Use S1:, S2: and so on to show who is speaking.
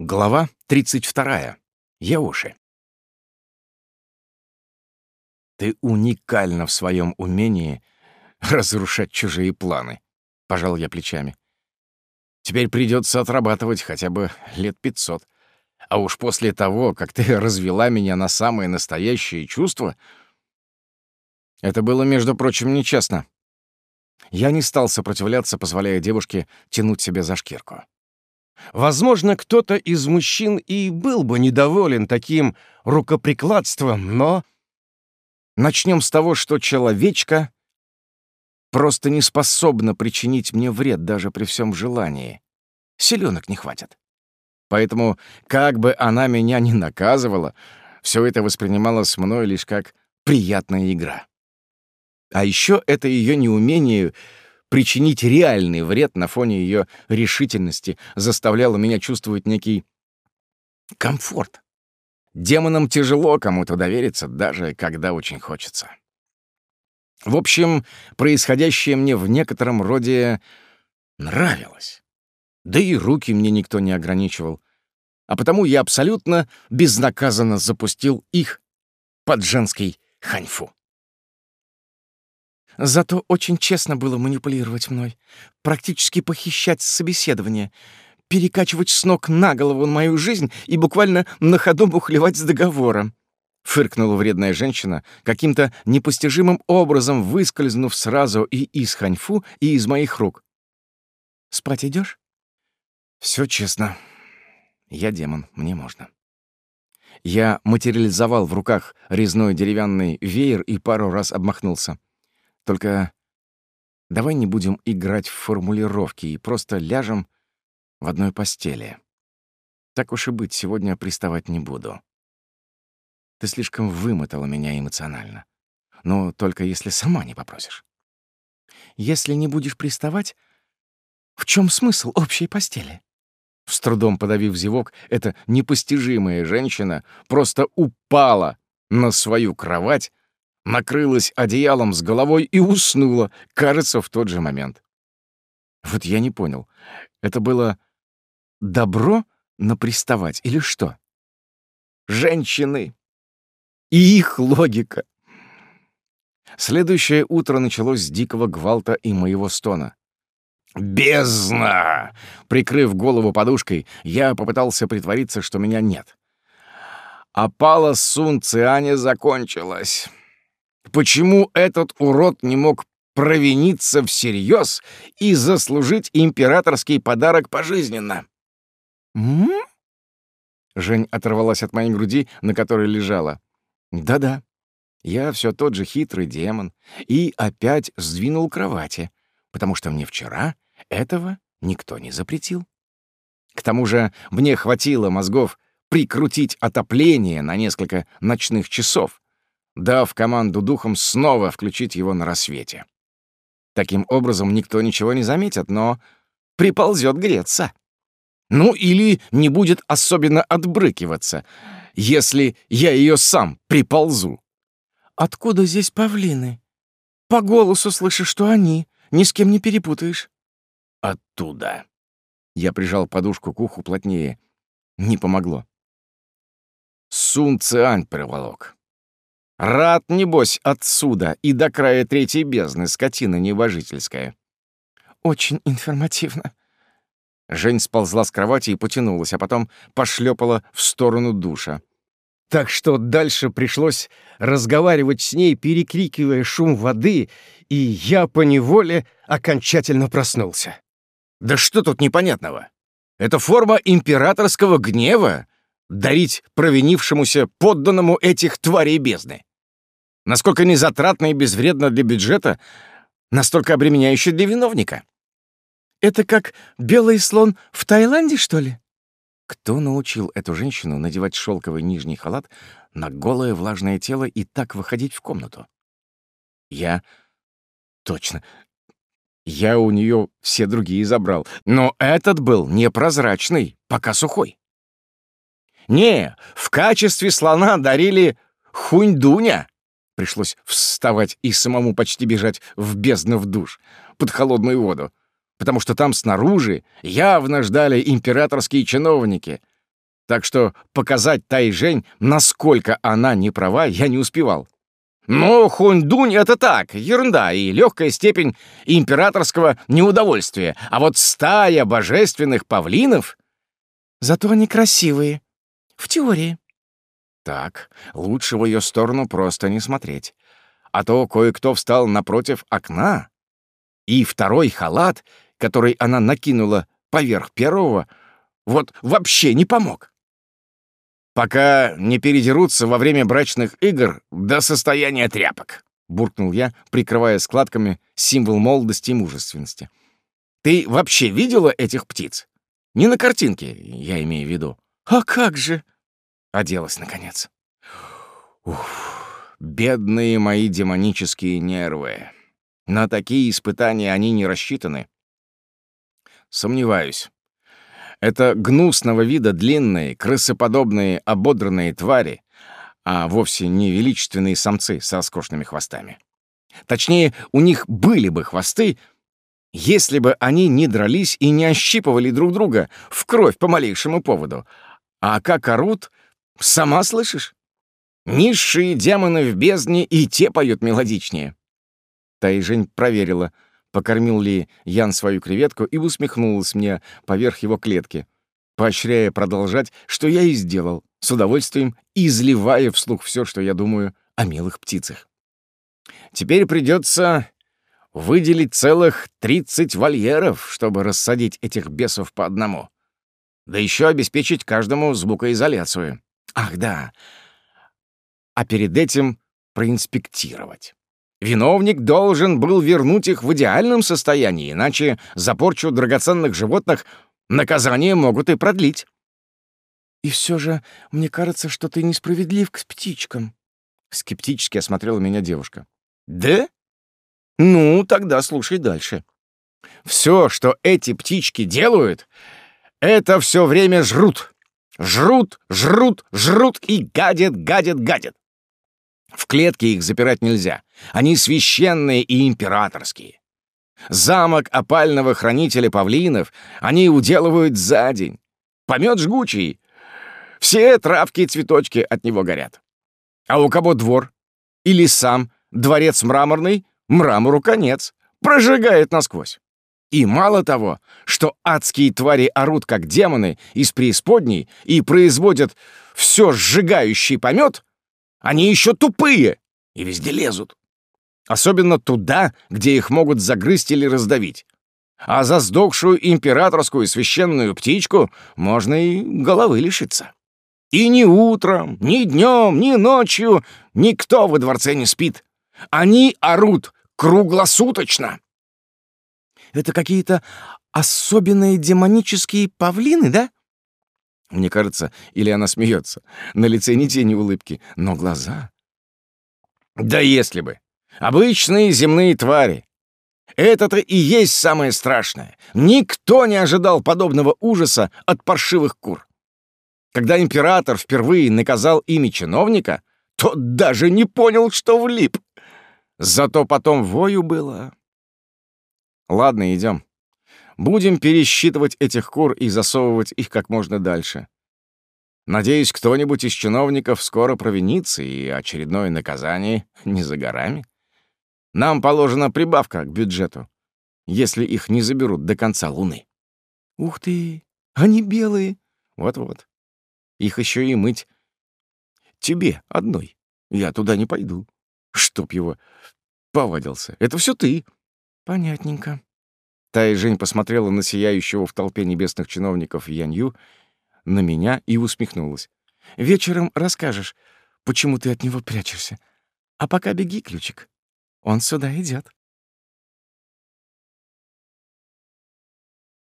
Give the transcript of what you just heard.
S1: Глава 32. Яуши. «Ты уникальна в своем умении разрушать чужие планы», — пожал я плечами. «Теперь придется отрабатывать хотя бы лет пятьсот. А уж после того, как ты развела меня на самые настоящие чувства...» Это было, между прочим, нечестно. Я не стал сопротивляться, позволяя девушке тянуть себя за шкирку. Возможно, кто-то из мужчин и был бы недоволен таким рукоприкладством, но... Начнем с того, что человечка просто не способна причинить мне вред даже при всем желании. Селенок не хватит. Поэтому, как бы она меня ни наказывала, все это воспринималось мной лишь как приятная игра. А еще это ее неумение причинить реальный вред на фоне ее решительности заставляло меня чувствовать некий комфорт. Демонам тяжело кому-то довериться, даже когда очень хочется. В общем, происходящее мне в некотором роде нравилось. Да и руки мне никто не ограничивал. А потому я абсолютно безнаказанно запустил их под женский ханьфу. Зато очень честно было манипулировать мной, практически похищать собеседование, перекачивать с ног на голову мою жизнь и буквально на ходу бухлевать с договором. Фыркнула вредная женщина, каким-то непостижимым образом выскользнув сразу и из ханьфу, и из моих рук. «Спать идешь? Все честно. Я демон, мне можно». Я материализовал в руках резной деревянный веер и пару раз обмахнулся. Только давай не будем играть в формулировки и просто ляжем в одной постели. Так уж и быть, сегодня приставать не буду. Ты слишком вымотала меня эмоционально. Но только если сама не попросишь. Если не будешь приставать, в чем смысл общей постели? С трудом подавив зевок, эта непостижимая женщина просто упала на свою кровать, накрылась одеялом с головой и уснула, кажется, в тот же момент. Вот я не понял, это было добро наприставать или что? Женщины и их логика. Следующее утро началось с дикого гвалта и моего стона. «Бездна!» Прикрыв голову подушкой, я попытался притвориться, что меня нет. Опала Сун Цианя закончилась. Почему этот урод не мог провиниться всерьез и заслужить императорский подарок пожизненно? «М?», -м Жень оторвалась от моей груди, на которой лежала. «Да-да, я все тот же хитрый демон и опять сдвинул кровати, потому что мне вчера этого никто не запретил. К тому же мне хватило мозгов прикрутить отопление на несколько ночных часов, дав команду духом снова включить его на рассвете. Таким образом, никто ничего не заметит, но приползет греться. Ну или не будет особенно отбрыкиваться, если я ее сам приползу. «Откуда здесь павлины? По голосу слышишь, что они. Ни с кем не перепутаешь». «Оттуда». Я прижал подушку к уху плотнее. Не помогло. Сун Циань приволок. Рад, небось, отсюда и до края третьей бездны, скотина небожительская. Очень информативно. Жень сползла с кровати и потянулась, а потом пошлепала в сторону душа. Так что дальше пришлось разговаривать с ней, перекрикивая шум воды, и я поневоле окончательно проснулся. Да что тут непонятного? Это форма императорского гнева, дарить провинившемуся подданному этих тварей бездны. Насколько незатратно и безвредно для бюджета, настолько обременяюще для виновника. Это как белый слон в Таиланде, что ли? Кто научил эту женщину надевать шелковый нижний халат на голое влажное тело и так выходить в комнату? Я... Точно. Я у нее все другие забрал. Но этот был непрозрачный, пока сухой. Не, в качестве слона дарили хунь-дуня. Пришлось вставать и самому почти бежать в бездну в душ, под холодную воду, потому что там снаружи явно ждали императорские чиновники, Так что показать Тай Жень, насколько она не права, я не успевал. Но хунь-дунь — это так, ерунда и легкая степень императорского неудовольствия. А вот стая божественных павлинов...
S2: Зато они красивые. В теории.
S1: Так, лучше в ее сторону просто не смотреть. А то кое-кто встал напротив окна, и второй халат, который она накинула поверх первого, вот вообще не помог. «Пока не передерутся во время брачных игр до состояния тряпок», — буркнул я, прикрывая складками символ молодости и мужественности. «Ты вообще видела этих птиц? Не на картинке, я имею в виду».
S2: «А как же?»
S1: — оделась, наконец. Уф, бедные мои демонические нервы. На такие испытания они не рассчитаны. Сомневаюсь. Это гнусного вида длинные, крысоподобные, ободранные твари, а вовсе не величественные самцы со роскошными хвостами. Точнее, у них были бы хвосты, если бы они не дрались и не ощипывали друг друга в кровь по малейшему поводу. А как орут, сама слышишь? Низшие демоны в бездне и те поют мелодичнее. Тайжень проверила — покормил ли Ян свою креветку и усмехнулась мне поверх его клетки, поощряя продолжать, что я и сделал, с удовольствием изливая вслух все, что я думаю о милых птицах. Теперь придется выделить целых 30 вольеров, чтобы рассадить этих бесов по одному. Да еще обеспечить каждому звукоизоляцию. Ах, да. А перед этим проинспектировать. Виновник должен был вернуть их в идеальном состоянии, иначе за порчу драгоценных животных наказание могут и продлить.
S2: «И все же мне кажется, что ты несправедлив к птичкам», —
S1: скептически осмотрела меня девушка. «Да? Ну, тогда слушай дальше. Все, что эти птички делают, это все время жрут. Жрут, жрут, жрут и гадят, гадят, гадят. В клетке их запирать нельзя. Они священные и императорские. Замок опального хранителя павлинов они уделывают за день. Помет жгучий. Все травки и цветочки от него горят. А у кого двор? Или сам дворец мраморный? Мрамору конец. Прожигает насквозь. И мало того, что адские твари орут, как демоны, из преисподней и производят все сжигающий помет, они еще тупые и везде лезут. Особенно туда, где их могут загрызть или раздавить. А за сдохшую императорскую священную птичку можно и головы лишиться. И ни утром, ни днем, ни ночью никто во дворце не спит. Они орут круглосуточно.
S2: Это какие-то особенные демонические павлины, да?
S1: Мне кажется, или она смеется. На лице ни тени улыбки, но глаза... Да если бы. Обычные земные твари. Это-то и есть самое страшное. Никто не ожидал подобного ужаса от паршивых кур. Когда император впервые наказал ими чиновника, тот даже не понял, что влип. Зато потом вою было. Ладно, идем. Будем пересчитывать этих кур и засовывать их как можно дальше. Надеюсь, кто-нибудь из чиновников скоро провинится, и очередное наказание не за горами. Нам положена прибавка к бюджету, если их не заберут до конца Луны.
S2: Ух ты, они белые.
S1: Вот-вот. Их еще и мыть. Тебе одной. Я туда не пойду. Чтоб его повадился. Это все ты.
S2: Понятненько.
S1: Та и Жень посмотрела на сияющего в толпе небесных чиновников Янью, на меня и усмехнулась. «Вечером расскажешь, почему ты от него прячешься. А пока беги, ключик. Он сюда идет.